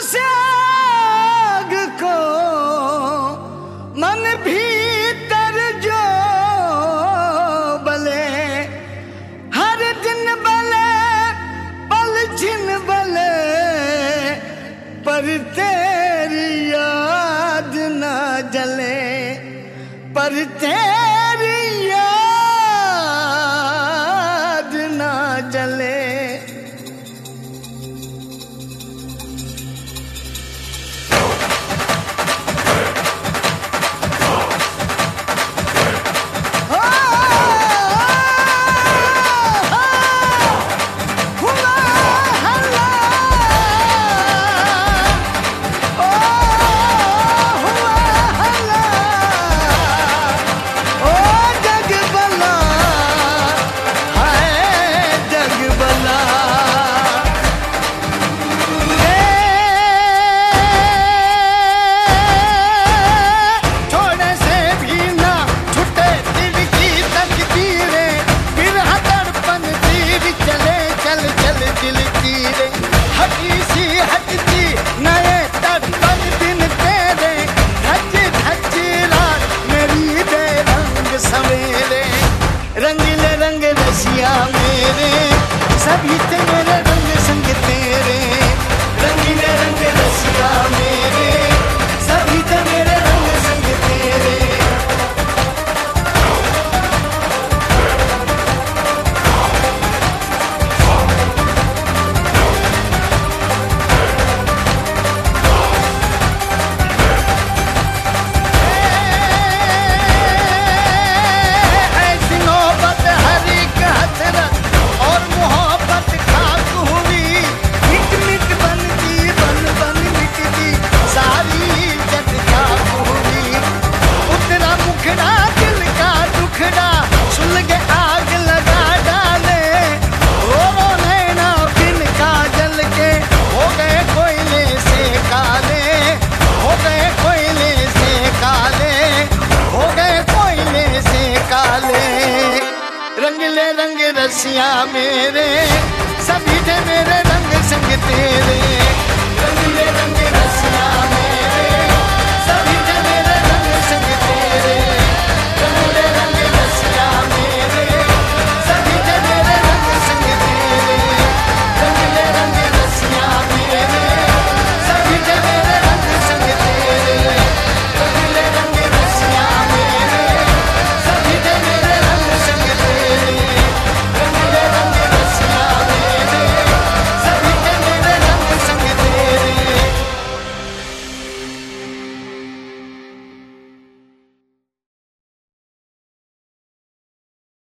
से आग को मन भीतर जो बले, हर दिन बले, पल छिन बले, पर तेरी याद न जले, पर तेरी visten en el सिया मेरे सभी थे मेरे रंग संग तेरे।